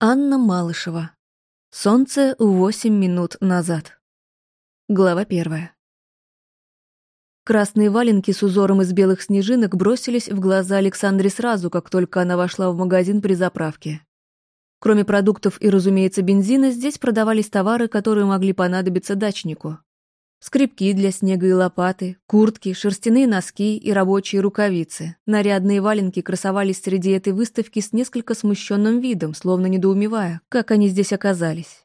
Анна Малышева. Солнце восемь минут назад. Глава первая. Красные валенки с узором из белых снежинок бросились в глаза Александре сразу, как только она вошла в магазин при заправке. Кроме продуктов и, разумеется, бензина, здесь продавались товары, которые могли понадобиться дачнику. Скрипки для снега и лопаты, куртки, шерстяные носки и рабочие рукавицы. Нарядные валенки красовались среди этой выставки с несколько смущенным видом, словно недоумевая, как они здесь оказались.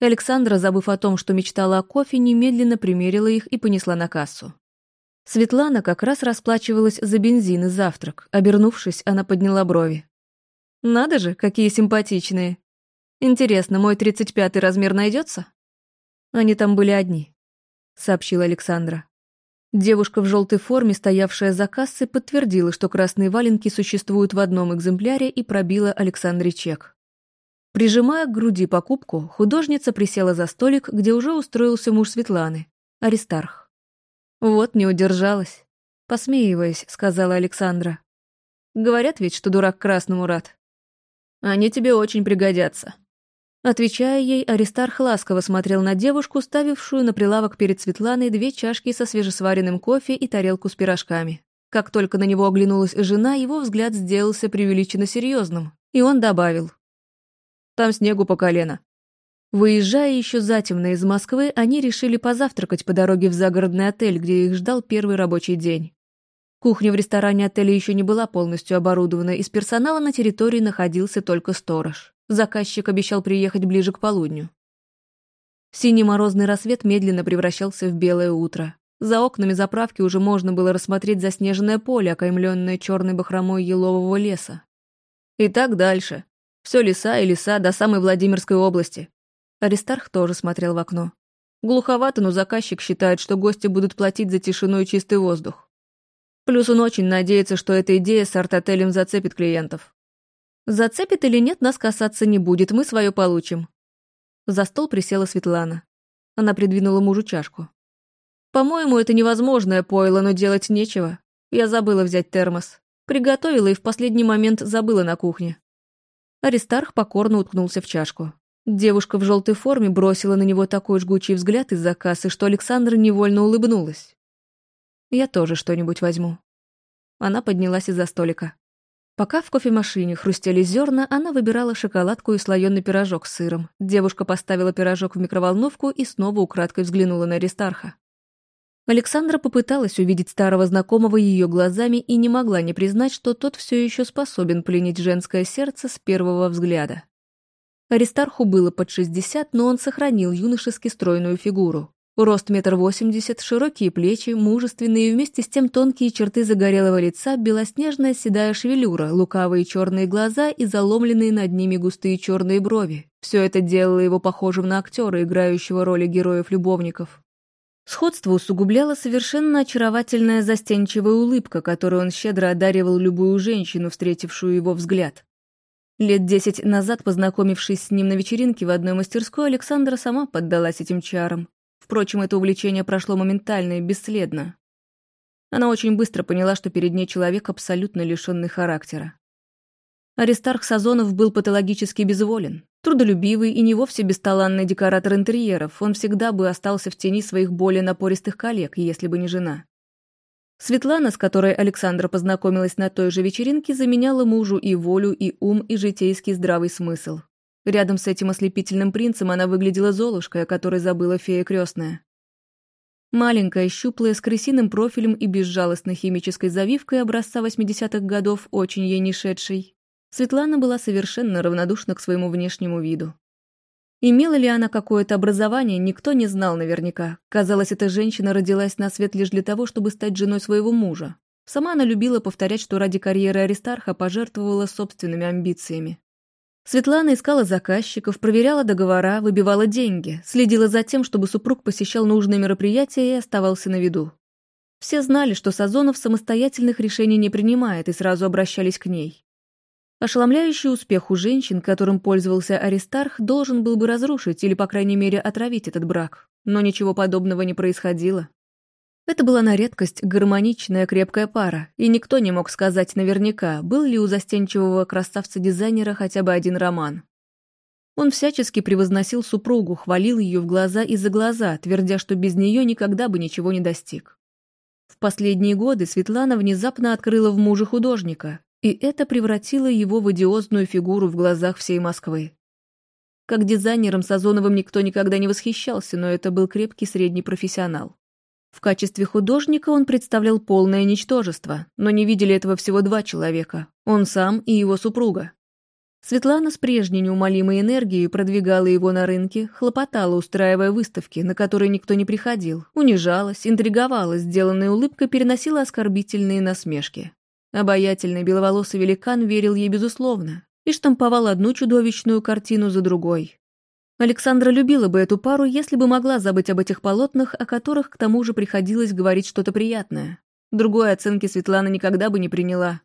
Александра, забыв о том, что мечтала о кофе, немедленно примерила их и понесла на кассу. Светлана как раз расплачивалась за бензин и завтрак. Обернувшись, она подняла брови. «Надо же, какие симпатичные! Интересно, мой 35-й размер найдется? Они там были одни сообщила Александра. Девушка в желтой форме, стоявшая за кассой, подтвердила, что красные валенки существуют в одном экземпляре и пробила Александре чек. Прижимая к груди покупку, художница присела за столик, где уже устроился муж Светланы, Аристарх. «Вот не удержалась», — посмеиваясь, сказала Александра. «Говорят ведь, что дурак красному рад. Они тебе очень пригодятся», Отвечая ей, Аристарх ласково смотрел на девушку, ставившую на прилавок перед Светланой две чашки со свежесваренным кофе и тарелку с пирожками. Как только на него оглянулась жена, его взгляд сделался преувеличенно серьезным, и он добавил. «Там снегу по колено». Выезжая еще затемно из Москвы, они решили позавтракать по дороге в загородный отель, где их ждал первый рабочий день. Кухня в ресторане отеля еще не была полностью оборудована, из персонала на территории находился только сторож. Заказчик обещал приехать ближе к полудню. Синий морозный рассвет медленно превращался в белое утро. За окнами заправки уже можно было рассмотреть заснеженное поле, окаймленное черной бахромой елового леса. И так дальше. Все леса и леса до самой Владимирской области. Аристарх тоже смотрел в окно. Глуховато, но заказчик считает, что гости будут платить за тишину и чистый воздух. Плюс он очень надеется, что эта идея с арт-отелем зацепит клиентов. Зацепит или нет, нас касаться не будет, мы свое получим. За стол присела Светлана. Она придвинула мужу чашку. По-моему, это невозможное пойло, но делать нечего. Я забыла взять термос. Приготовила и в последний момент забыла на кухне. Аристарх покорно уткнулся в чашку. Девушка в желтой форме бросила на него такой жгучий взгляд из-за кассы, что Александра невольно улыбнулась. «Я тоже что-нибудь возьму». Она поднялась из-за столика. Пока в кофемашине хрустели зерна, она выбирала шоколадку и слоеный пирожок с сыром. Девушка поставила пирожок в микроволновку и снова украдкой взглянула на Аристарха. Александра попыталась увидеть старого знакомого ее глазами и не могла не признать, что тот все еще способен пленить женское сердце с первого взгляда. Аристарху было под 60, но он сохранил юношески стройную фигуру. Рост метр восемьдесят, широкие плечи, мужественные и вместе с тем тонкие черты загорелого лица, белоснежная седая шевелюра, лукавые черные глаза и заломленные над ними густые черные брови. Все это делало его похожим на актера, играющего роли героев-любовников. Сходство усугубляла совершенно очаровательная застенчивая улыбка, которую он щедро одаривал любую женщину, встретившую его взгляд. Лет десять назад, познакомившись с ним на вечеринке в одной мастерской, Александра сама поддалась этим чарам. Впрочем, это увлечение прошло моментально и бесследно. Она очень быстро поняла, что перед ней человек, абсолютно лишенный характера. Аристарх Сазонов был патологически безволен, трудолюбивый и не вовсе бесталанный декоратор интерьеров, он всегда бы остался в тени своих более напористых коллег, если бы не жена. Светлана, с которой Александра познакомилась на той же вечеринке, заменяла мужу и волю, и ум, и житейский здравый смысл. Рядом с этим ослепительным принцем она выглядела золушкой, о которой забыла фея крестная. Маленькая, щуплая, с крысиным профилем и безжалостной химической завивкой образца 80-х годов, очень ей не шедшей, Светлана была совершенно равнодушна к своему внешнему виду. Имела ли она какое-то образование, никто не знал наверняка. Казалось, эта женщина родилась на свет лишь для того, чтобы стать женой своего мужа. Сама она любила повторять, что ради карьеры Аристарха пожертвовала собственными амбициями. Светлана искала заказчиков, проверяла договора, выбивала деньги, следила за тем, чтобы супруг посещал нужные мероприятия и оставался на виду. Все знали, что Сазонов самостоятельных решений не принимает и сразу обращались к ней. Ошеломляющий успех у женщин, которым пользовался Аристарх, должен был бы разрушить или, по крайней мере, отравить этот брак. Но ничего подобного не происходило. Это была на редкость гармоничная крепкая пара, и никто не мог сказать наверняка, был ли у застенчивого красавца-дизайнера хотя бы один роман. Он всячески превозносил супругу, хвалил ее в глаза и за глаза, твердя, что без нее никогда бы ничего не достиг. В последние годы Светлана внезапно открыла в муже художника, и это превратило его в идиозную фигуру в глазах всей Москвы. Как дизайнером Сазоновым никто никогда не восхищался, но это был крепкий средний профессионал. В качестве художника он представлял полное ничтожество, но не видели этого всего два человека – он сам и его супруга. Светлана с прежней неумолимой энергией продвигала его на рынке, хлопотала, устраивая выставки, на которые никто не приходил, унижалась, интриговала, сделанной улыбкой переносила оскорбительные насмешки. Обаятельный беловолосый великан верил ей безусловно и штамповал одну чудовищную картину за другой. Александра любила бы эту пару, если бы могла забыть об этих полотнах, о которых к тому же приходилось говорить что-то приятное. Другой оценки Светлана никогда бы не приняла.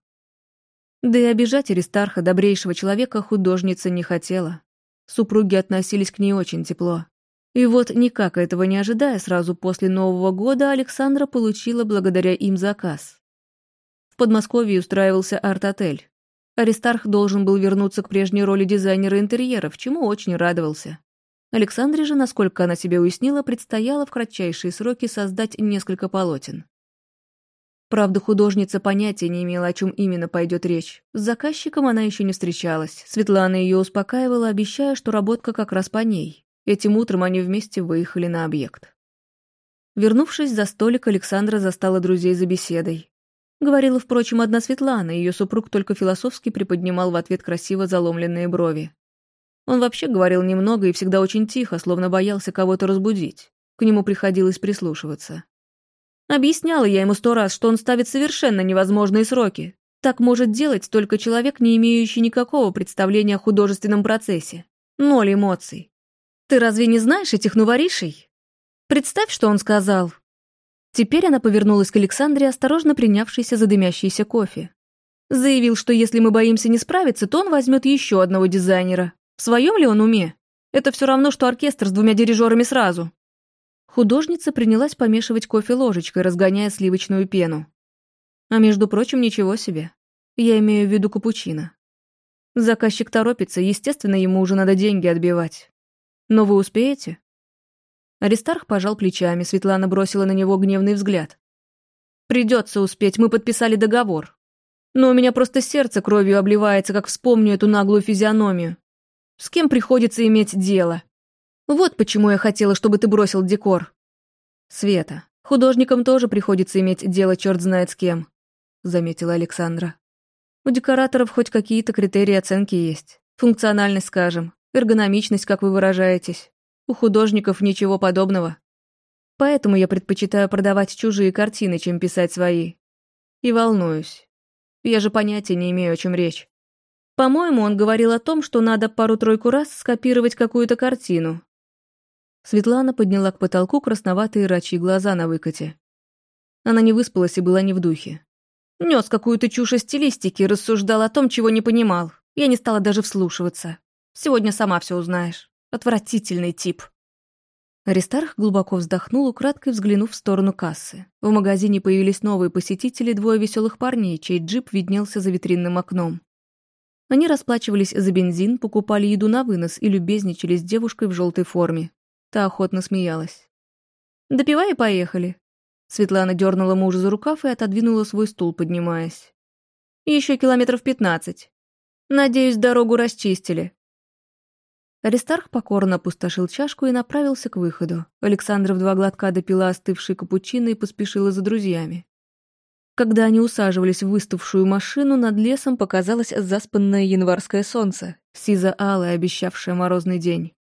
Да и обижать Аристарха, добрейшего человека, художница не хотела. Супруги относились к ней очень тепло. И вот, никак этого не ожидая, сразу после Нового года Александра получила благодаря им заказ. В Подмосковье устраивался арт-отель. Аристарх должен был вернуться к прежней роли дизайнера интерьеров, чему очень радовался. Александре же, насколько она себе уяснила, предстояло в кратчайшие сроки создать несколько полотен. Правда, художница понятия не имела, о чем именно пойдет речь. С заказчиком она еще не встречалась. Светлана ее успокаивала, обещая, что работка как раз по ней. Этим утром они вместе выехали на объект. Вернувшись за столик, Александра застала друзей за беседой. Говорила, впрочем, одна Светлана, ее супруг только философски приподнимал в ответ красиво заломленные брови. Он вообще говорил немного и всегда очень тихо, словно боялся кого-то разбудить. К нему приходилось прислушиваться. Объясняла я ему сто раз, что он ставит совершенно невозможные сроки. Так может делать только человек, не имеющий никакого представления о художественном процессе. Ноль эмоций. Ты разве не знаешь этих новоришей? Представь, что он сказал. Теперь она повернулась к Александре, осторожно принявшейся за дымящийся кофе. Заявил, что если мы боимся не справиться, то он возьмет еще одного дизайнера. В своем ли он уме? Это все равно, что оркестр с двумя дирижерами сразу. Художница принялась помешивать кофе ложечкой, разгоняя сливочную пену. А между прочим, ничего себе. Я имею в виду капучино. Заказчик торопится, естественно, ему уже надо деньги отбивать. Но вы успеете? Аристарх пожал плечами, Светлана бросила на него гневный взгляд. «Придется успеть, мы подписали договор. Но у меня просто сердце кровью обливается, как вспомню эту наглую физиономию. С кем приходится иметь дело?» Вот почему я хотела, чтобы ты бросил декор. Света, художникам тоже приходится иметь дело черт знает с кем, заметила Александра. У декораторов хоть какие-то критерии оценки есть. Функциональность, скажем, эргономичность, как вы выражаетесь. У художников ничего подобного. Поэтому я предпочитаю продавать чужие картины, чем писать свои. И волнуюсь. Я же понятия не имею, о чем речь. По-моему, он говорил о том, что надо пару-тройку раз скопировать какую-то картину, Светлана подняла к потолку красноватые рачьи глаза на выкате. Она не выспалась и была не в духе. Нес какую-то чушь о стилистике, рассуждал о том, чего не понимал. Я не стала даже вслушиваться. Сегодня сама все узнаешь. Отвратительный тип. Аристарх глубоко вздохнул, украдкой взглянув в сторону кассы. В магазине появились новые посетители, двое веселых парней, чей джип виднелся за витринным окном. Они расплачивались за бензин, покупали еду на вынос и любезничали с девушкой в желтой форме. Та охотно смеялась. «Допивай и поехали». Светлана дернула мужа за рукав и отодвинула свой стул, поднимаясь. «Еще километров пятнадцать. Надеюсь, дорогу расчистили». Аристарх покорно опустошил чашку и направился к выходу. Александра в два глотка допила остывший капучино и поспешила за друзьями. Когда они усаживались в выставшую машину, над лесом показалось заспанное январское солнце, сизо-алое, обещавшее морозный день.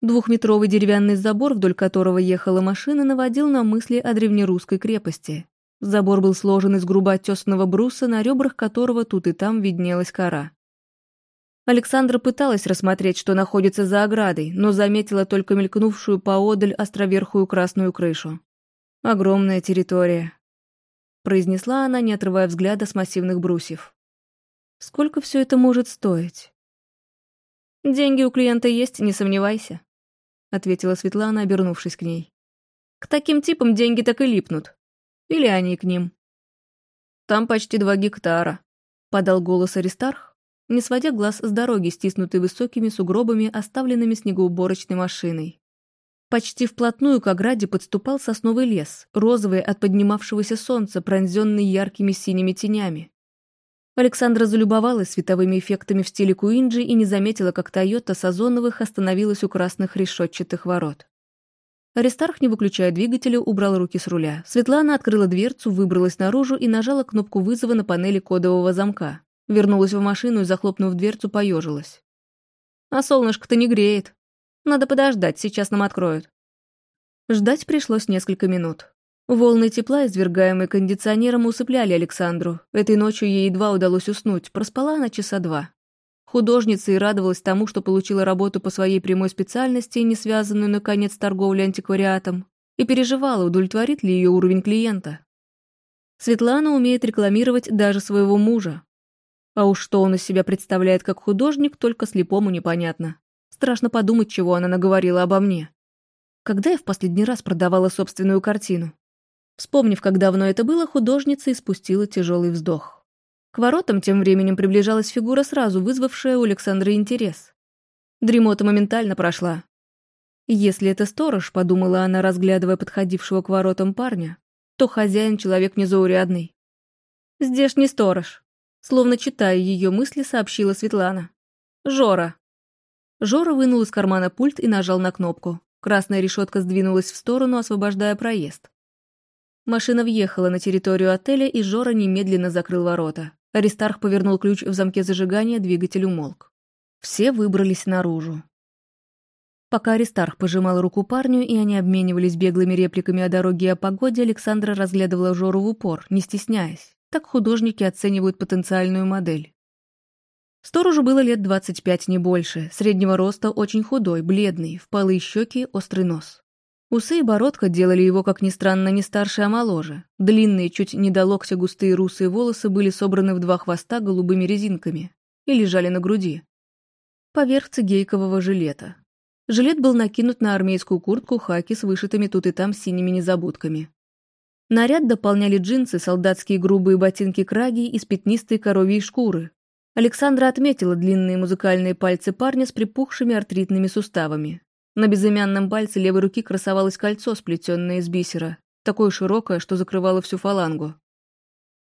Двухметровый деревянный забор, вдоль которого ехала машина, наводил на мысли о древнерусской крепости. Забор был сложен из грубо оттесанного бруса, на ребрах которого тут и там виднелась кора. Александра пыталась рассмотреть, что находится за оградой, но заметила только мелькнувшую поодаль островерхую красную крышу. «Огромная территория», — произнесла она, не отрывая взгляда с массивных брусьев. «Сколько все это может стоить?» «Деньги у клиента есть, не сомневайся», — ответила Светлана, обернувшись к ней. «К таким типам деньги так и липнут. Или они к ним». «Там почти два гектара», — подал голос Аристарх. не сводя глаз с дороги, стиснутой высокими сугробами, оставленными снегоуборочной машиной. Почти вплотную к ограде подступал сосновый лес, розовый от поднимавшегося солнца, пронзенный яркими синими тенями. Александра залюбовалась световыми эффектами в стиле Куинджи и не заметила, как Тойота Сазоновых остановилась у красных решетчатых ворот. Аристарх, не выключая двигателя, убрал руки с руля. Светлана открыла дверцу, выбралась наружу и нажала кнопку вызова на панели кодового замка. Вернулась в машину и, захлопнув дверцу, поежилась. «А солнышко-то не греет. Надо подождать, сейчас нам откроют». Ждать пришлось несколько минут. Волны тепла, извергаемые кондиционером, усыпляли Александру. Этой ночью ей едва удалось уснуть, проспала она часа два. Художница и радовалась тому, что получила работу по своей прямой специальности, не связанную, наконец, с торговлей антиквариатом, и переживала, удовлетворит ли ее уровень клиента. Светлана умеет рекламировать даже своего мужа. А уж что он из себя представляет как художник, только слепому непонятно. Страшно подумать, чего она наговорила обо мне. Когда я в последний раз продавала собственную картину? Вспомнив, как давно это было, художница испустила тяжелый вздох. К воротам тем временем приближалась фигура, сразу вызвавшая у Александры интерес. Дремота моментально прошла. Если это сторож, подумала она, разглядывая подходившего к воротам парня, то хозяин человек незаурядный. Здешний сторож. Словно читая ее мысли, сообщила Светлана. Жора. Жора вынул из кармана пульт и нажал на кнопку. Красная решетка сдвинулась в сторону, освобождая проезд. Машина въехала на территорию отеля, и Жора немедленно закрыл ворота. Аристарх повернул ключ в замке зажигания, двигатель умолк. Все выбрались наружу. Пока Аристарх пожимал руку парню, и они обменивались беглыми репликами о дороге и о погоде, Александра разглядывала Жору в упор, не стесняясь. Так художники оценивают потенциальную модель. Сторожу было лет 25, не больше, среднего роста, очень худой, бледный, впалые щеки, острый нос. Усы и бородка делали его, как ни странно, не старше, а моложе. Длинные, чуть не до локтя густые русые волосы были собраны в два хвоста голубыми резинками и лежали на груди. Поверх цигейкового жилета. Жилет был накинут на армейскую куртку хаки с вышитыми тут и там синими незабудками. Наряд дополняли джинсы, солдатские грубые ботинки краги из пятнистой коровьей шкуры. Александра отметила длинные музыкальные пальцы парня с припухшими артритными суставами, на безымянном пальце левой руки красовалось кольцо, сплетенное из бисера, такое широкое, что закрывало всю фалангу.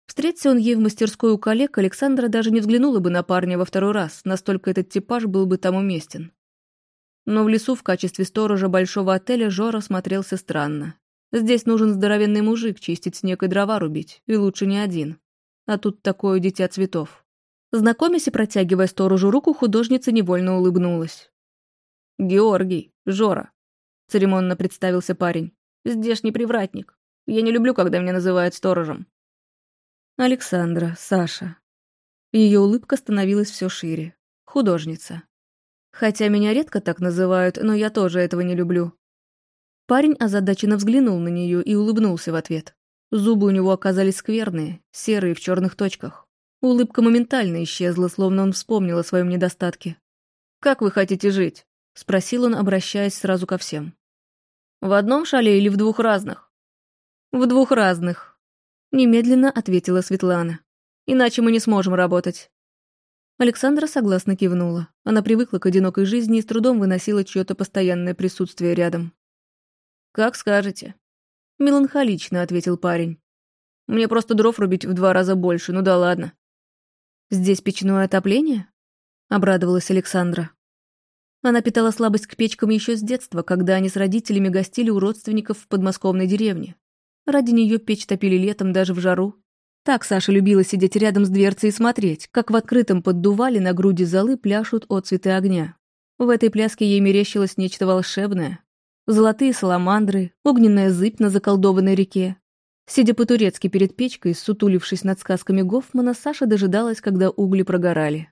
Встреться он ей в мастерской у коллег, Александра даже не взглянула бы на парня во второй раз, настолько этот типаж был бы там уместен. Но в лесу в качестве сторожа большого отеля Жора смотрелся странно. Здесь нужен здоровенный мужик чистить снег и дрова рубить, и лучше не один. А тут такое дитя цветов. Знакомясь и протягивая сторожу руку, художница невольно улыбнулась. «Георгий, Жора», — церемонно представился парень. «Здешний привратник. Я не люблю, когда меня называют сторожем». Александра, Саша. Ее улыбка становилась все шире. Художница. Хотя меня редко так называют, но я тоже этого не люблю. Парень озадаченно взглянул на нее и улыбнулся в ответ. Зубы у него оказались скверные, серые в черных точках. Улыбка моментально исчезла, словно он вспомнил о своем недостатке. «Как вы хотите жить?» — спросил он, обращаясь сразу ко всем. «В одном шале или в двух разных?» «В двух разных», — немедленно ответила Светлана. «Иначе мы не сможем работать». Александра согласно кивнула. Она привыкла к одинокой жизни и с трудом выносила чье-то постоянное присутствие рядом. «Как скажете», — меланхолично ответил парень. «Мне просто дров рубить в два раза больше, ну да ладно». «Здесь печное отопление?» — обрадовалась Александра. Она питала слабость к печкам еще с детства, когда они с родителями гостили у родственников в подмосковной деревне. Ради нее печь топили летом даже в жару. Так Саша любила сидеть рядом с дверцей и смотреть, как в открытом поддувале на груди золы пляшут отцветы огня. В этой пляске ей мерещилось нечто волшебное. Золотые саламандры, огненная зыбь на заколдованной реке. Сидя по-турецки перед печкой, сутулившись над сказками Гофмана, Саша дожидалась, когда угли прогорали.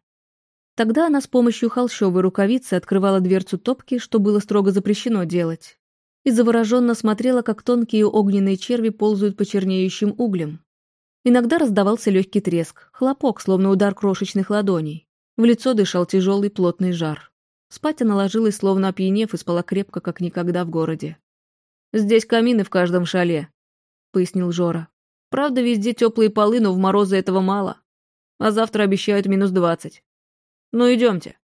Тогда она с помощью холщовой рукавицы открывала дверцу топки, что было строго запрещено делать, и завороженно смотрела, как тонкие огненные черви ползают по чернеющим углям. Иногда раздавался легкий треск, хлопок, словно удар крошечных ладоней. В лицо дышал тяжелый плотный жар. Спать она ложилась, словно опьянев, и спала крепко, как никогда в городе. «Здесь камины в каждом шале», — пояснил Жора. «Правда, везде теплые полы, но в морозы этого мало. А завтра обещают минус двадцать. Ну, идемте.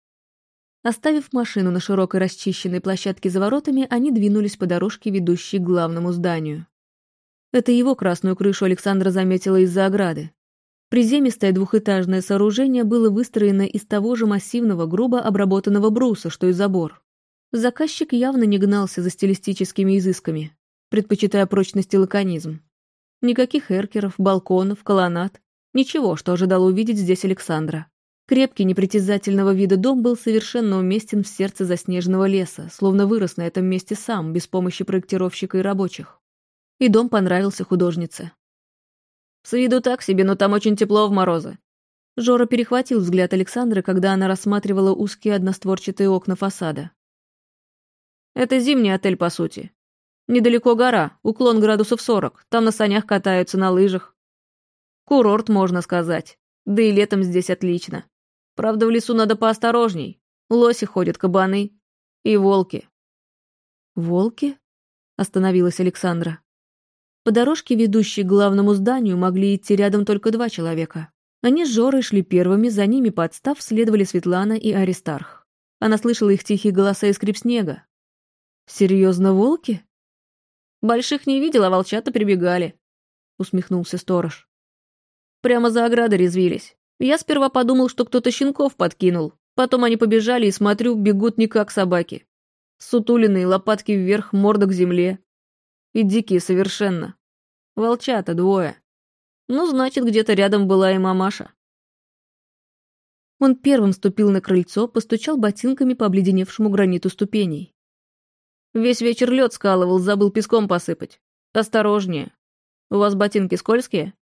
Оставив машину на широкой расчищенной площадке за воротами, они двинулись по дорожке, ведущей к главному зданию. Это его красную крышу Александра заметила из-за ограды. Приземистое двухэтажное сооружение было выстроено из того же массивного, грубо обработанного бруса, что и забор. Заказчик явно не гнался за стилистическими изысками, предпочитая прочность и лаконизм. Никаких эркеров, балконов, колоннад, ничего, что ожидал увидеть здесь Александра. Крепкий, непритязательного вида дом был совершенно уместен в сердце заснеженного леса, словно вырос на этом месте сам, без помощи проектировщика и рабочих. И дом понравился художнице. «С виду так себе, но там очень тепло в морозы». Жора перехватил взгляд Александры, когда она рассматривала узкие одностворчатые окна фасада. «Это зимний отель, по сути. Недалеко гора, уклон градусов 40, там на санях катаются, на лыжах. Курорт, можно сказать. Да и летом здесь отлично. Правда, в лесу надо поосторожней. Лоси ходят, кабаны. И волки. «Волки?» — остановилась Александра. По дорожке, ведущей к главному зданию, могли идти рядом только два человека. Они с Жорой шли первыми, за ними подстав следовали Светлана и Аристарх. Она слышала их тихие голоса и скрип снега. «Серьезно, волки?» «Больших не видела, волчата прибегали», — усмехнулся сторож. «Прямо за оградой резвились. Я сперва подумал, что кто-то щенков подкинул. Потом они побежали и, смотрю, бегут не как собаки. Сутулиные, лопатки вверх, морда к земле. И дикие совершенно. Волчата двое. Ну, значит, где-то рядом была и мамаша. Он первым ступил на крыльцо, постучал ботинками по обледеневшему граниту ступеней. Весь вечер лед скалывал, забыл песком посыпать. Осторожнее. У вас ботинки скользкие?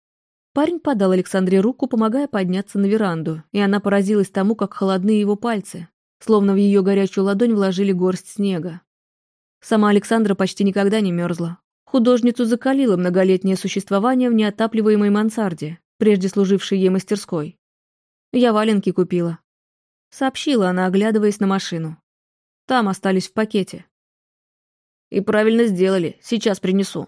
Парень подал Александре руку, помогая подняться на веранду, и она поразилась тому, как холодны его пальцы, словно в ее горячую ладонь вложили горсть снега. Сама Александра почти никогда не мерзла. Художницу закалило многолетнее существование в неотапливаемой мансарде, прежде служившей ей мастерской. «Я валенки купила», — сообщила она, оглядываясь на машину. «Там остались в пакете». «И правильно сделали, сейчас принесу».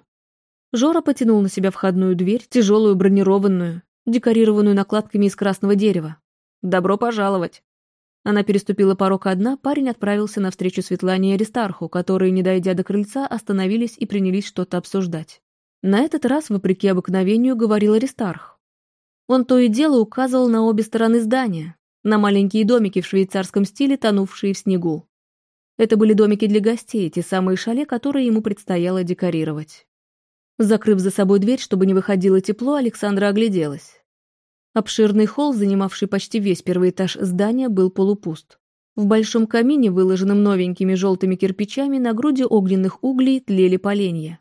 Жора потянул на себя входную дверь, тяжелую бронированную, декорированную накладками из красного дерева. «Добро пожаловать!» Она переступила порог одна, парень отправился навстречу Светлане и Аристарху, которые, не дойдя до крыльца, остановились и принялись что-то обсуждать. На этот раз, вопреки обыкновению, говорил Аристарх. Он то и дело указывал на обе стороны здания, на маленькие домики в швейцарском стиле, тонувшие в снегу. Это были домики для гостей, те самые шале, которые ему предстояло декорировать. Закрыв за собой дверь, чтобы не выходило тепло, Александра огляделась. Обширный холл, занимавший почти весь первый этаж здания, был полупуст. В большом камине, выложенном новенькими желтыми кирпичами, на груди огненных углей тлели поленья.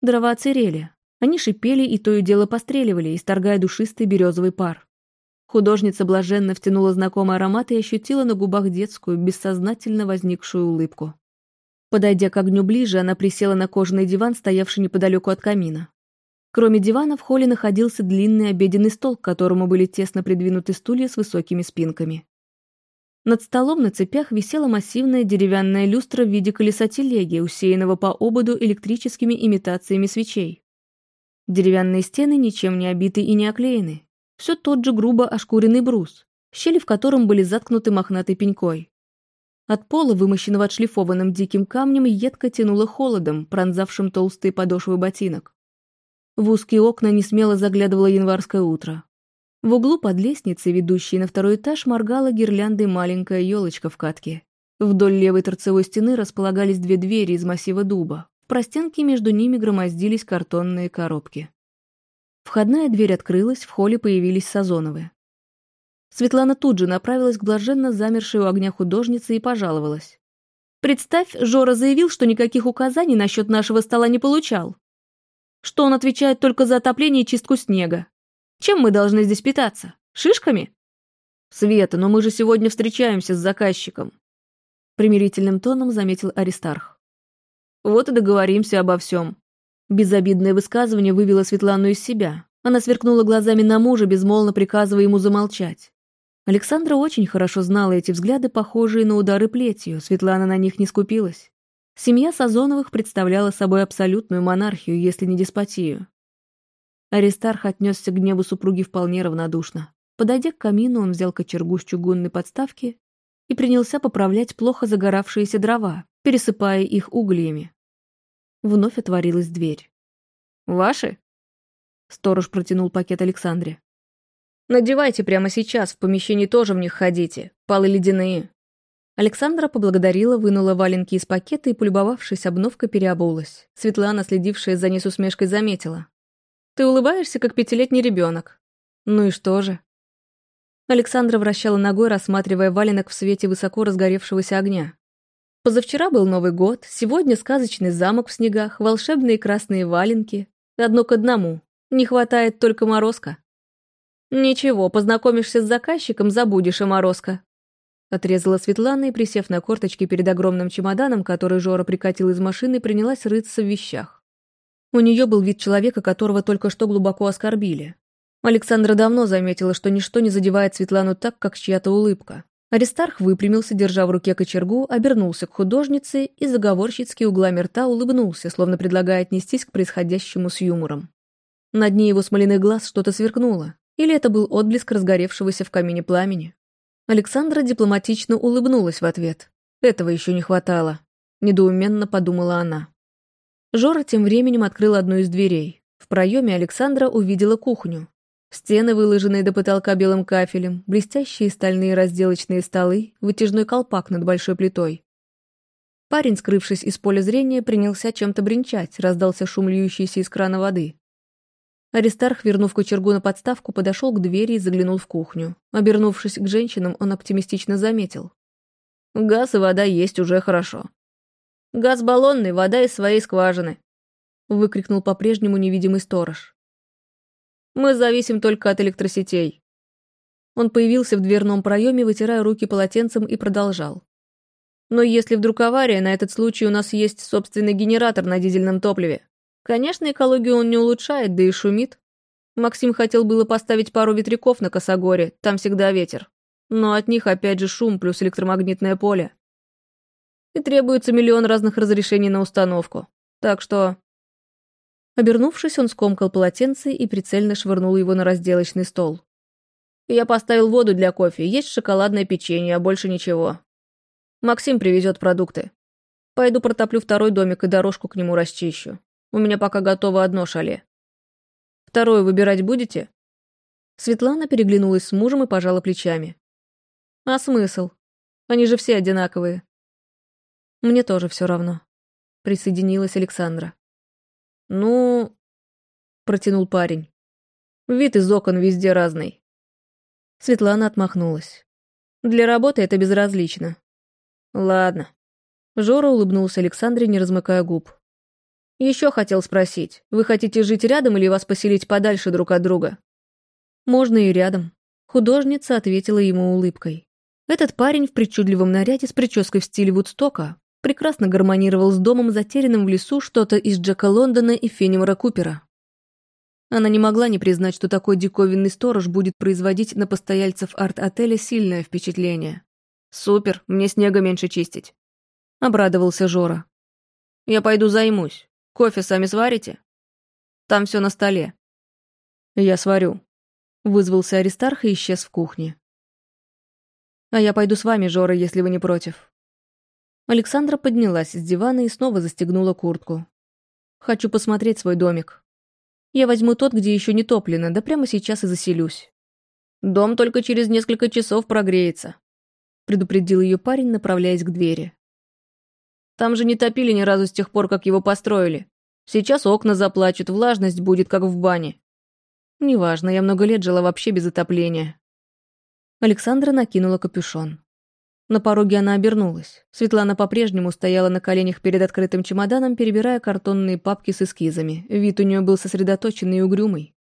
Дрова оцерели. Они шипели и то и дело постреливали, исторгая душистый березовый пар. Художница блаженно втянула знакомый аромат и ощутила на губах детскую, бессознательно возникшую улыбку. Подойдя к огню ближе, она присела на кожаный диван, стоявший неподалеку от камина. Кроме дивана в холле находился длинный обеденный стол, к которому были тесно придвинуты стулья с высокими спинками. Над столом на цепях висела массивная деревянная люстра в виде колеса телеги, усеянного по ободу электрическими имитациями свечей. Деревянные стены ничем не обиты и не оклеены. Все тот же грубо ошкуренный брус, щели в котором были заткнуты мохнатой пенькой. От пола, вымощенного отшлифованным диким камнем, едко тянуло холодом, пронзавшим толстые подошвы ботинок. В узкие окна несмело заглядывало январское утро. В углу под лестницей, ведущей на второй этаж, моргала гирляндой маленькая елочка в катке. Вдоль левой торцевой стены располагались две двери из массива дуба. В простенке между ними громоздились картонные коробки. Входная дверь открылась, в холле появились Сазоновы. Светлана тут же направилась к блаженно замершей у огня художнице и пожаловалась. «Представь, Жора заявил, что никаких указаний насчет нашего стола не получал что он отвечает только за отопление и чистку снега. Чем мы должны здесь питаться? Шишками? Света, но мы же сегодня встречаемся с заказчиком. Примирительным тоном заметил Аристарх. Вот и договоримся обо всем. Безобидное высказывание вывело Светлану из себя. Она сверкнула глазами на мужа, безмолвно приказывая ему замолчать. Александра очень хорошо знала эти взгляды, похожие на удары плетью, Светлана на них не скупилась. Семья Сазоновых представляла собой абсолютную монархию, если не деспотию. Аристарх отнесся к гневу супруги вполне равнодушно. Подойдя к камину, он взял кочергу с чугунной подставки и принялся поправлять плохо загоравшиеся дрова, пересыпая их углями. Вновь отворилась дверь. «Ваши?» Сторож протянул пакет Александре. «Надевайте прямо сейчас, в помещении тоже в них ходите. Полы ледяные». Александра поблагодарила, вынула валенки из пакета и, полюбовавшись обновкой, переобулась. Светлана, следившая за ней с усмешкой, заметила. «Ты улыбаешься, как пятилетний ребенок. Ну и что же?» Александра вращала ногой, рассматривая валенок в свете высоко разгоревшегося огня. Позавчера был Новый год, сегодня сказочный замок в снегах, волшебные красные валенки. Одно к одному. Не хватает только морозка. «Ничего, познакомишься с заказчиком, забудешь о морозка», Отрезала Светлана и, присев на корточки перед огромным чемоданом, который Жора прикатил из машины, принялась рыться в вещах. У нее был вид человека, которого только что глубоко оскорбили. Александра давно заметила, что ничто не задевает Светлану так, как чья-то улыбка. Аристарх выпрямился, держа в руке кочергу, обернулся к художнице и заговорщицки углами рта улыбнулся, словно предлагая отнестись к происходящему с юмором. На дне его смоляных глаз что-то сверкнуло. Или это был отблеск разгоревшегося в камине пламени? Александра дипломатично улыбнулась в ответ. Этого еще не хватало. Недоуменно подумала она. Жора тем временем открыл одну из дверей. В проеме Александра увидела кухню. Стены, выложенные до потолка белым кафелем, блестящие стальные разделочные столы, вытяжной колпак над большой плитой. Парень, скрывшись из поля зрения, принялся чем-то бренчать, раздался шум льющейся из крана воды. Аристарх, вернув кочергу на подставку, подошел к двери и заглянул в кухню. Обернувшись к женщинам, он оптимистично заметил. «Газ и вода есть уже хорошо». «Газ баллонный, вода из своей скважины», — выкрикнул по-прежнему невидимый сторож. «Мы зависим только от электросетей». Он появился в дверном проеме, вытирая руки полотенцем, и продолжал. «Но если вдруг авария, на этот случай у нас есть собственный генератор на дизельном топливе. Конечно, экологию он не улучшает, да и шумит. Максим хотел было поставить пару ветряков на Косогоре, там всегда ветер. Но от них опять же шум плюс электромагнитное поле. И требуется миллион разных разрешений на установку. Так что... Обернувшись, он скомкал полотенце и прицельно швырнул его на разделочный стол. Я поставил воду для кофе, есть шоколадное печенье, а больше ничего. Максим привезет продукты. Пойду протоплю второй домик и дорожку к нему расчищу. У меня пока готово одно шале. Второе выбирать будете?» Светлана переглянулась с мужем и пожала плечами. «А смысл? Они же все одинаковые». «Мне тоже все равно», — присоединилась Александра. «Ну...» — протянул парень. «Вид из окон везде разный». Светлана отмахнулась. «Для работы это безразлично». «Ладно». Жора улыбнулся Александре, не размыкая губ. Еще хотел спросить, вы хотите жить рядом или вас поселить подальше друг от друга? Можно и рядом. Художница ответила ему улыбкой. Этот парень в причудливом наряде с прической в стиле Вудстока прекрасно гармонировал с домом, затерянным в лесу что-то из Джека Лондона и Фенимора Купера. Она не могла не признать, что такой диковинный сторож будет производить на постояльцев арт-отеля сильное впечатление. «Супер, мне снега меньше чистить», — обрадовался Жора. «Я пойду займусь. Кофе сами сварите? Там все на столе. Я сварю. Вызвался Аристарх и исчез в кухне. А я пойду с вами, Жора, если вы не против. Александра поднялась с дивана и снова застегнула куртку. Хочу посмотреть свой домик. Я возьму тот, где еще не топлено, да прямо сейчас и заселюсь. Дом только через несколько часов прогреется, предупредил ее парень, направляясь к двери. Там же не топили ни разу с тех пор, как его построили. Сейчас окна заплачут, влажность будет, как в бане. Неважно, я много лет жила вообще без отопления. Александра накинула капюшон. На пороге она обернулась. Светлана по-прежнему стояла на коленях перед открытым чемоданом, перебирая картонные папки с эскизами. Вид у нее был сосредоточенный и угрюмый.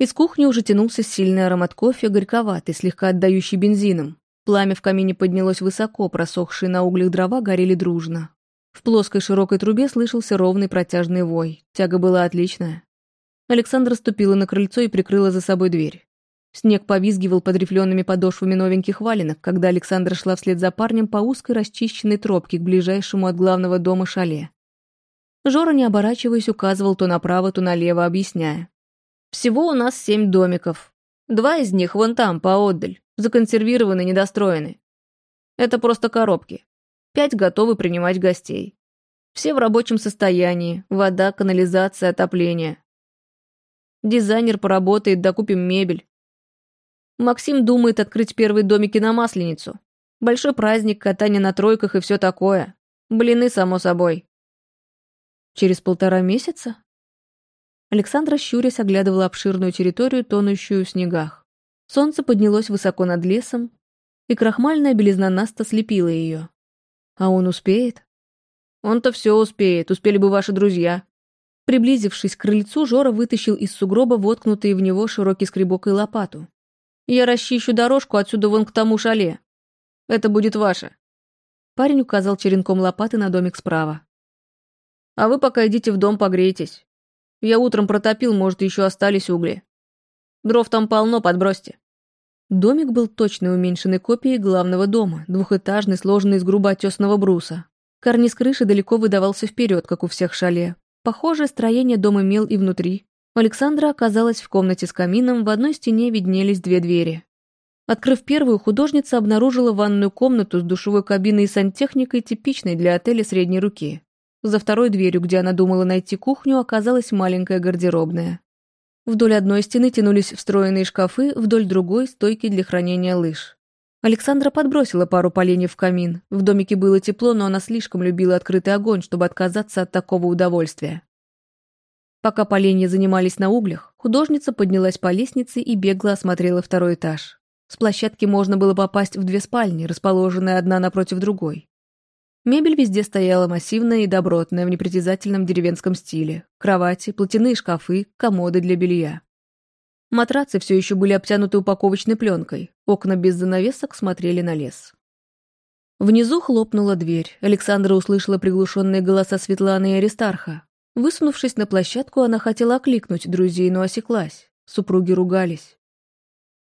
Из кухни уже тянулся сильный аромат кофе, горьковатый, слегка отдающий бензином. Пламя в камине поднялось высоко, просохшие на углях дрова горели дружно. В плоской широкой трубе слышался ровный протяжный вой. Тяга была отличная. Александра ступила на крыльцо и прикрыла за собой дверь. Снег повизгивал под рифлеными подошвами новеньких валенок, когда Александра шла вслед за парнем по узкой расчищенной тропке к ближайшему от главного дома шале. Жора, не оборачиваясь, указывал то направо, то налево, объясняя. «Всего у нас семь домиков. Два из них вон там, поотдаль, законсервированы, недостроены. Это просто коробки. Пять готовы принимать гостей. Все в рабочем состоянии, вода, канализация, отопление. Дизайнер поработает, докупим мебель. Максим думает открыть первые домики на Масленицу. Большой праздник, катание на тройках и все такое. Блины, само собой. Через полтора месяца? Александра, щурясь, оглядывала обширную территорию, тонущую в снегах. Солнце поднялось высоко над лесом, и крахмальная белизна Наста слепила ее. А он успеет? Он-то все успеет, успели бы ваши друзья. Приблизившись к крыльцу, Жора вытащил из сугроба воткнутый в него широкий скребок и лопату. Я расчищу дорожку отсюда вон к тому шале. Это будет ваше. Парень указал черенком лопаты на домик справа. А вы пока идите в дом погрейтесь. Я утром протопил, может, еще остались угли. Дров там полно, подбросьте. Домик был точно уменьшенной копией главного дома, двухэтажный, сложенный из грубо отесанного бруса. Карниз крыши далеко выдавался вперед, как у всех шале. Похожее строение дом имел и внутри. Александра оказалась в комнате с камином, в одной стене виднелись две двери. Открыв первую, художница обнаружила ванную комнату с душевой кабиной и сантехникой, типичной для отеля средней руки. За второй дверью, где она думала найти кухню, оказалась маленькая гардеробная. Вдоль одной стены тянулись встроенные шкафы, вдоль другой — стойки для хранения лыж. Александра подбросила пару поленьев в камин. В домике было тепло, но она слишком любила открытый огонь, чтобы отказаться от такого удовольствия. Пока поленья занимались на углях, художница поднялась по лестнице и бегло осмотрела второй этаж. С площадки можно было попасть в две спальни, расположенные одна напротив другой. Мебель везде стояла массивная и добротная в непритязательном деревенском стиле. Кровати, платяные шкафы, комоды для белья. Матрацы все еще были обтянуты упаковочной пленкой. Окна без занавесок смотрели на лес. Внизу хлопнула дверь. Александра услышала приглушенные голоса Светланы и Аристарха. Высунувшись на площадку, она хотела окликнуть друзей, но осеклась. Супруги ругались.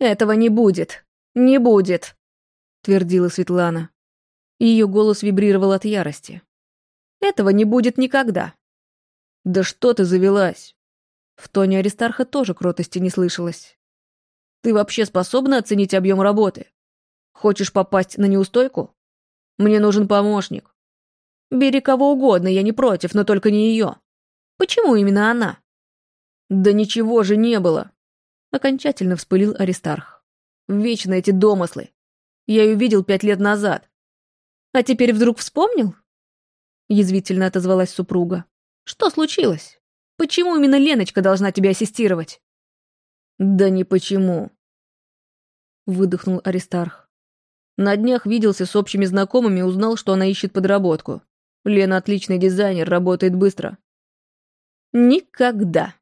«Этого не будет! Не будет!» — твердила Светлана. Ее голос вибрировал от ярости. «Этого не будет никогда!» «Да что ты завелась?» В тоне Аристарха тоже кротости не слышалось. «Ты вообще способна оценить объем работы? Хочешь попасть на неустойку? Мне нужен помощник. Бери кого угодно, я не против, но только не ее. Почему именно она?» «Да ничего же не было!» Окончательно вспылил Аристарх. «Вечно эти домыслы. Я ее видел пять лет назад. А теперь вдруг вспомнил?» Язвительно отозвалась супруга. «Что случилось? Почему именно Леночка должна тебя ассистировать?» «Да не почему», — выдохнул Аристарх. На днях виделся с общими знакомыми и узнал, что она ищет подработку. Лена отличный дизайнер, работает быстро. «Никогда»,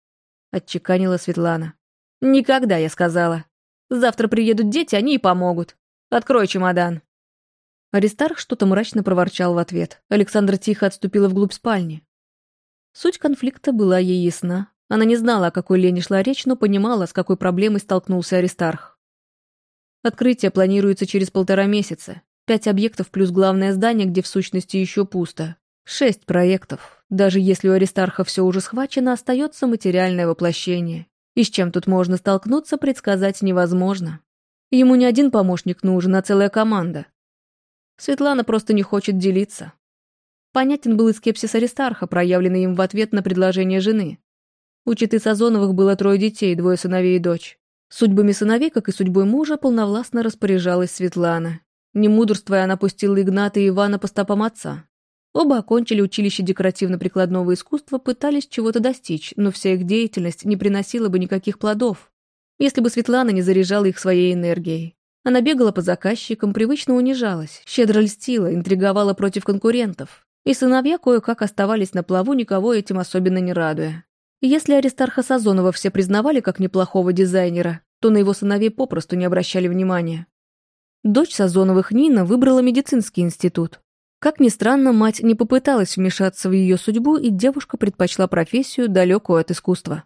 — отчеканила Светлана. «Никогда», я сказала. «Завтра приедут дети, они и помогут. Открой чемодан». Аристарх что-то мрачно проворчал в ответ. Александра тихо отступила вглубь спальни. Суть конфликта была ей ясна. Она не знала, о какой Лене шла речь, но понимала, с какой проблемой столкнулся Аристарх. Открытие планируется через полтора месяца. Пять объектов плюс главное здание, где в сущности еще пусто. Шесть проектов. Даже если у Аристарха все уже схвачено, остается материальное воплощение. И с чем тут можно столкнуться, предсказать невозможно. Ему не один помощник нужен, а целая команда. Светлана просто не хочет делиться. Понятен был и скепсис Аристарха, проявленный им в ответ на предложение жены. У Читы Сазоновых было трое детей, двое сыновей и дочь. Судьбами сыновей, как и судьбой мужа, полновластно распоряжалась Светлана. Не мудрствуя, она пустила Игната и Ивана по стопам отца. Оба окончили училище декоративно-прикладного искусства, пытались чего-то достичь, но вся их деятельность не приносила бы никаких плодов, если бы Светлана не заряжала их своей энергией. Она бегала по заказчикам, привычно унижалась, щедро льстила, интриговала против конкурентов. И сыновья кое-как оставались на плаву, никого этим особенно не радуя. Если Аристарха Сазонова все признавали как неплохого дизайнера, то на его сыновей попросту не обращали внимания. Дочь Сазоновых Нина выбрала медицинский институт, как ни странно, мать не попыталась вмешаться в ее судьбу, и девушка предпочла профессию, далекую от искусства.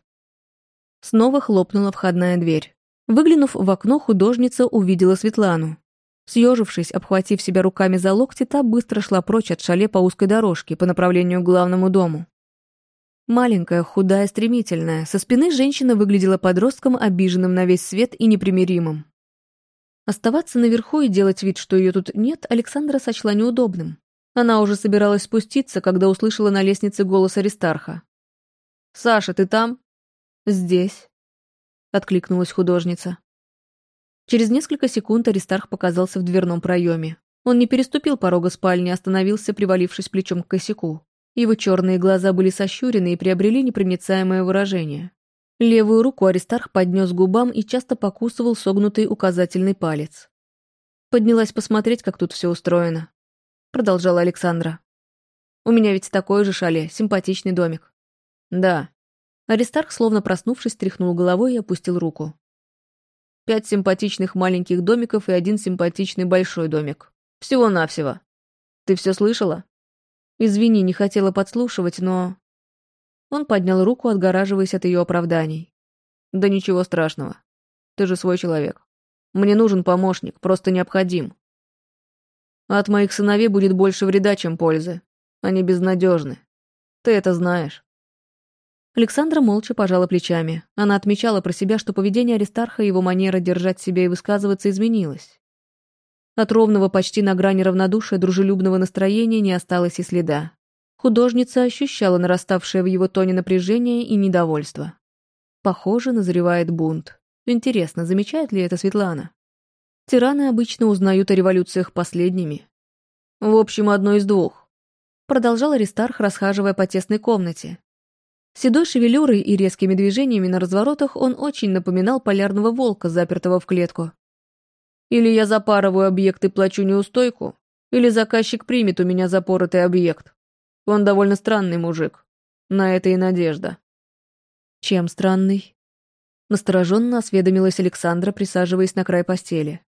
Снова хлопнула входная дверь. Выглянув в окно, художница увидела Светлану. Съежившись, обхватив себя руками за локти, та быстро шла прочь от шале по узкой дорожке по направлению к главному дому. Маленькая, худая, стремительная. Со спины женщина выглядела подростком, обиженным на весь свет и непримиримым. Оставаться наверху и делать вид, что ее тут нет, Александра сочла неудобным. Она уже собиралась спуститься, когда услышала на лестнице голос Аристарха. «Саша, ты там?» «Здесь», — откликнулась художница. Через несколько секунд Аристарх показался в дверном проеме. Он не переступил порога спальни, остановился, привалившись плечом к косяку. Его черные глаза были сощурены и приобрели непроницаемое выражение. Левую руку Аристарх поднес к губам и часто покусывал согнутый указательный палец. «Поднялась посмотреть, как тут все устроено», — продолжала Александра. «У меня ведь такой же шале, симпатичный домик». «Да». Аристарх, словно проснувшись, тряхнул головой и опустил руку. «Пять симпатичных маленьких домиков и один симпатичный большой домик. Всего-навсего. Ты все слышала?» Извини, не хотела подслушивать, но... Он поднял руку, отгораживаясь от ее оправданий. Да ничего страшного. Ты же свой человек. Мне нужен помощник, просто необходим. От моих сыновей будет больше вреда, чем пользы. Они безнадежны. Ты это знаешь. Александра молча пожала плечами. Она отмечала про себя, что поведение Аристарха и его манера держать себя и высказываться изменилось. От ровного почти на грани равнодушия дружелюбного настроения не осталось и следа. Художница ощущала нараставшее в его тоне напряжение и недовольство. Похоже, назревает бунт. Интересно, замечает ли это Светлана? Тираны обычно узнают о революциях последними. В общем, одно из двух. Продолжал Аристарх, расхаживая по тесной комнате. Седой шевелюрой и резкими движениями на разворотах он очень напоминал полярного волка, запертого в клетку. Или я запарываю объект и плачу неустойку, или заказчик примет у меня запоротый объект. Он довольно странный мужик. На это и надежда. Чем странный? Настороженно осведомилась Александра, присаживаясь на край постели.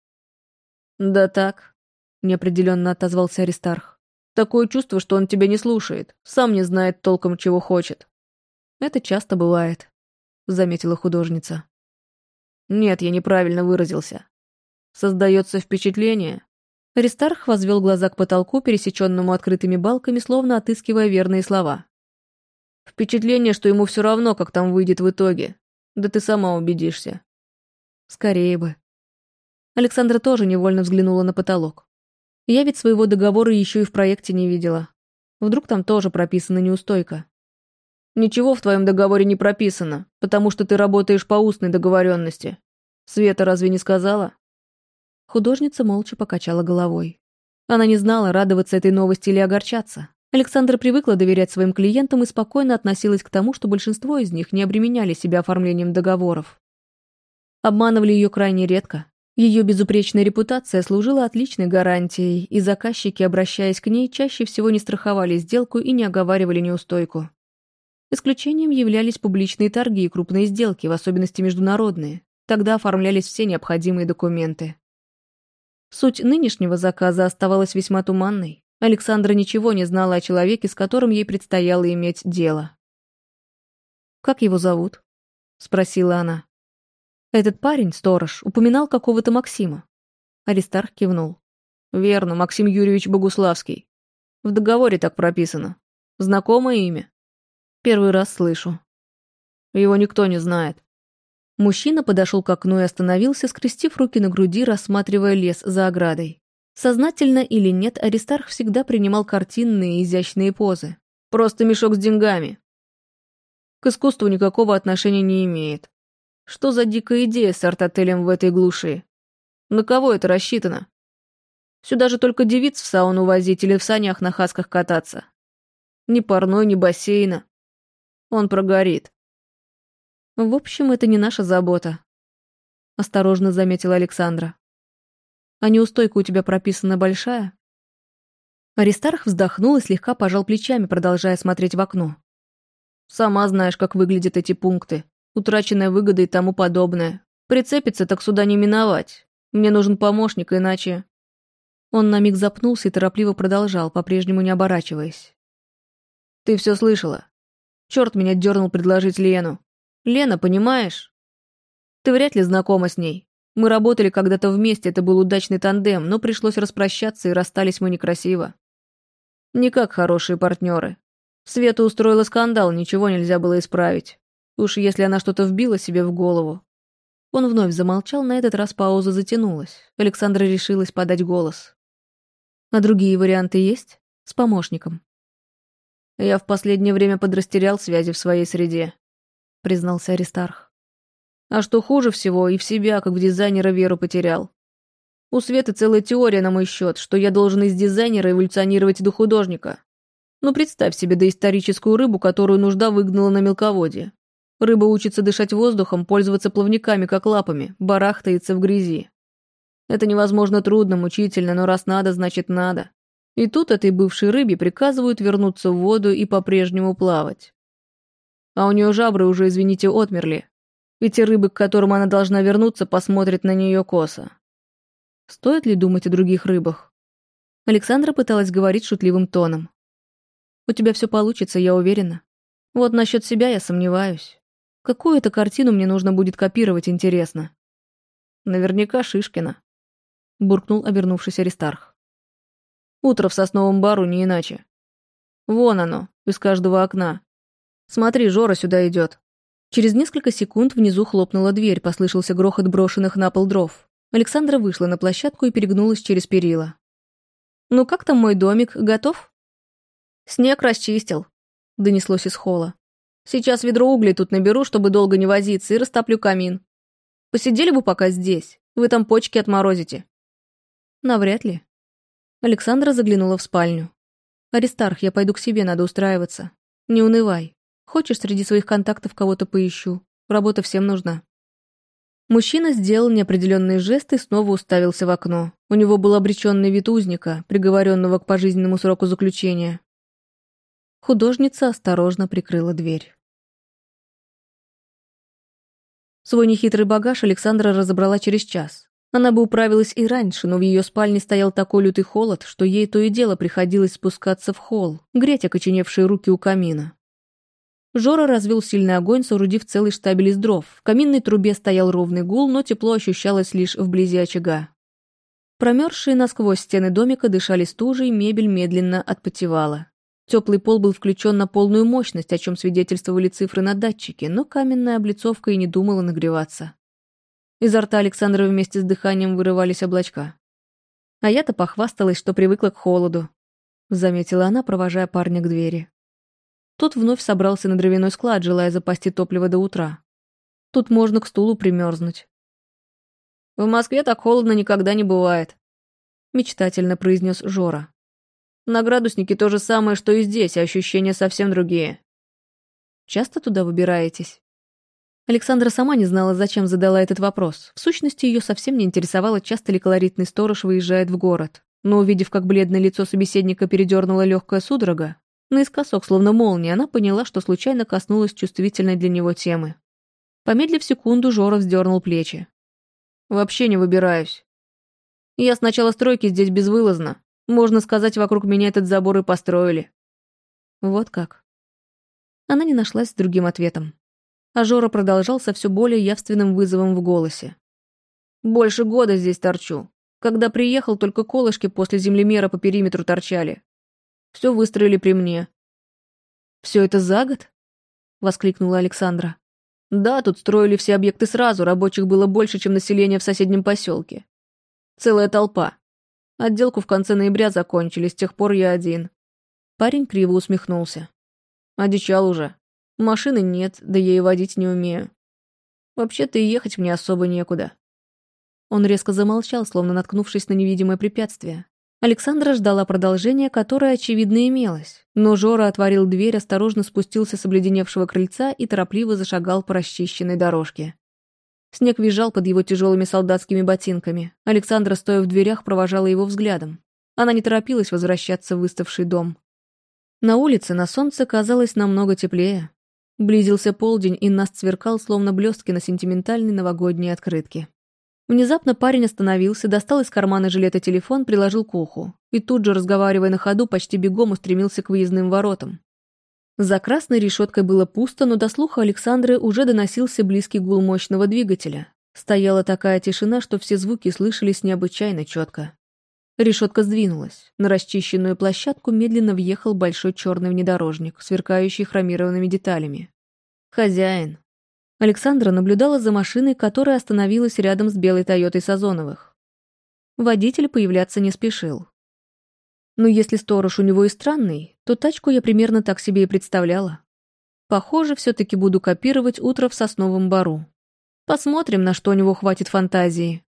Да так, неопределенно отозвался Аристарх. Такое чувство, что он тебя не слушает, сам не знает толком, чего хочет. Это часто бывает, заметила художница. Нет, я неправильно выразился. Создается впечатление. Аристарх возвел глаза к потолку, пересеченному открытыми балками, словно отыскивая верные слова. Впечатление, что ему все равно, как там выйдет в итоге. Да ты сама убедишься. Скорее бы. Александра тоже невольно взглянула на потолок. Я ведь своего договора еще и в проекте не видела. Вдруг там тоже прописана неустойка. Ничего в твоем договоре не прописано, потому что ты работаешь по устной договоренности. Света разве не сказала? Художница молча покачала головой. Она не знала, радоваться этой новости или огорчаться. Александра привыкла доверять своим клиентам и спокойно относилась к тому, что большинство из них не обременяли себя оформлением договоров. Обманывали ее крайне редко. Ее безупречная репутация служила отличной гарантией, и заказчики, обращаясь к ней, чаще всего не страховали сделку и не оговаривали неустойку. Исключением являлись публичные торги и крупные сделки, в особенности международные. Тогда оформлялись все необходимые документы. Суть нынешнего заказа оставалась весьма туманной. Александра ничего не знала о человеке, с которым ей предстояло иметь дело. «Как его зовут?» — спросила она. «Этот парень, сторож, упоминал какого-то Максима». Аристарх кивнул. «Верно, Максим Юрьевич Богуславский. В договоре так прописано. Знакомое имя?» «Первый раз слышу». «Его никто не знает. Мужчина подошел к окну и остановился, скрестив руки на груди, рассматривая лес за оградой. Сознательно или нет, Аристарх всегда принимал картинные изящные позы. Просто мешок с деньгами. К искусству никакого отношения не имеет. Что за дикая идея с арт-отелем в этой глуши? На кого это рассчитано? Сюда же только девиц в сауну возить или в санях на хасках кататься. Ни парной, ни бассейна. Он прогорит. В общем, это не наша забота. Осторожно заметила Александра. А неустойка у тебя прописана большая? Аристарх вздохнул и слегка пожал плечами, продолжая смотреть в окно. Сама знаешь, как выглядят эти пункты. Утраченная выгода и тому подобное. Прицепиться так сюда не миновать. Мне нужен помощник, иначе... Он на миг запнулся и торопливо продолжал, по-прежнему не оборачиваясь. Ты все слышала. Черт меня дернул предложить Лену. Лена, понимаешь? Ты вряд ли знакома с ней. Мы работали когда-то вместе, это был удачный тандем, но пришлось распрощаться, и расстались мы некрасиво. Не как хорошие партнеры. Света устроила скандал, ничего нельзя было исправить. Уж если она что-то вбила себе в голову. Он вновь замолчал, на этот раз пауза затянулась. Александра решилась подать голос. А другие варианты есть? С помощником. Я в последнее время подрастерял связи в своей среде, признался Аристарх. А что хуже всего, и в себя, как в дизайнера, веру потерял. У Светы целая теория на мой счет, что я должен из дизайнера эволюционировать до художника. Ну, представь себе доисторическую рыбу, которую нужда выгнала на мелководье. Рыба учится дышать воздухом, пользоваться плавниками, как лапами, барахтается в грязи. Это невозможно трудно, мучительно, но раз надо, значит надо. И тут этой бывшей рыбе приказывают вернуться в воду и по-прежнему плавать. А у нее жабры уже, извините, отмерли. Ведь те рыбы, к которым она должна вернуться, посмотрят на нее косо. Стоит ли думать о других рыбах? Александра пыталась говорить шутливым тоном. У тебя все получится, я уверена. Вот насчет себя я сомневаюсь. Какую это картину мне нужно будет копировать, интересно? Наверняка Шишкина. Буркнул обернувшись Аристарх. Утро в сосновом бару не иначе. Вон оно, из каждого окна. Смотри, Жора сюда идет. Через несколько секунд внизу хлопнула дверь, послышался грохот брошенных на пол дров. Александра вышла на площадку и перегнулась через перила. «Ну как там мой домик, готов?» «Снег расчистил», — донеслось из холла. «Сейчас ведро углей тут наберу, чтобы долго не возиться, и растоплю камин. Посидели бы пока здесь, вы там почки отморозите». «Навряд ли». Александра заглянула в спальню. «Аристарх, я пойду к себе, надо устраиваться. Не унывай. Хочешь, среди своих контактов кого-то поищу. Работа всем нужна». Мужчина сделал неопределенный жест и снова уставился в окно. У него был обреченный вид узника, приговоренного к пожизненному сроку заключения. Художница осторожно прикрыла дверь. Свой нехитрый багаж Александра разобрала через час. Она бы управилась и раньше, но в ее спальне стоял такой лютый холод, что ей то и дело приходилось спускаться в холл, греть окоченевшие руки у камина. Жора развел сильный огонь, соорудив целый штабель из дров. В каминной трубе стоял ровный гул, но тепло ощущалось лишь вблизи очага. Промерзшие насквозь стены домика дышали стужей, мебель медленно отпотевала. Теплый пол был включен на полную мощность, о чем свидетельствовали цифры на датчике, но каменная облицовка и не думала нагреваться. Изо рта Александра вместе с дыханием вырывались облачка. А я-то похвасталась, что привыкла к холоду, заметила она, провожая парня к двери. Тот вновь собрался на дровяной склад, желая запасти топливо до утра. Тут можно к стулу примерзнуть. «В Москве так холодно никогда не бывает», — мечтательно произнес Жора. На градуснике то же самое, что и здесь, а ощущения совсем другие. Часто туда выбираетесь? Александра сама не знала, зачем задала этот вопрос. В сущности, ее совсем не интересовало, часто ли колоритный сторож выезжает в город. Но увидев, как бледное лицо собеседника передернула легкая судорога, наискосок, словно молния, она поняла, что случайно коснулась чувствительной для него темы. Помедлив секунду, Жора вздернул плечи. «Вообще не выбираюсь. Я с начала стройки здесь безвылазно. Можно сказать, вокруг меня этот забор и построили. Вот как. Она не нашлась с другим ответом. А Жора продолжал со все более явственным вызовом в голосе. «Больше года здесь торчу. Когда приехал, только колышки после землемера по периметру торчали. Все выстроили при мне». «Все это за год?» — воскликнула Александра. «Да, тут строили все объекты сразу, рабочих было больше, чем население в соседнем поселке. Целая толпа. Отделку в конце ноября закончили, с тех пор я один. Парень криво усмехнулся. Одичал уже. Машины нет, да я и водить не умею. Вообще-то и ехать мне особо некуда. Он резко замолчал, словно наткнувшись на невидимое препятствие. Александра ждала продолжения, которое, очевидно, имелось. Но Жора отворил дверь, осторожно спустился с обледеневшего крыльца и торопливо зашагал по расчищенной дорожке. Снег визжал под его тяжелыми солдатскими ботинками. Александра, стоя в дверях, провожала его взглядом. Она не торопилась возвращаться в выставший дом. На улице на солнце казалось намного теплее. Близился полдень, и нас сверкал, словно блестки на сентиментальной новогодней открытке. Внезапно парень остановился, достал из кармана жилета телефон, приложил к уху. И тут же, разговаривая на ходу, почти бегом устремился к выездным воротам. За красной решеткой было пусто, но до слуха Александры уже доносился близкий гул мощного двигателя. Стояла такая тишина, что все звуки слышались необычайно четко. Решетка сдвинулась. На расчищенную площадку медленно въехал большой черный внедорожник, сверкающий хромированными деталями. Хозяин. Александра наблюдала за машиной, которая остановилась рядом с белой Тойотой Сазоновых. Водитель появляться не спешил. Но если сторож у него и странный, то тачку я примерно так себе и представляла. Похоже, все-таки буду копировать утро в сосновом бару. Посмотрим, на что у него хватит фантазии.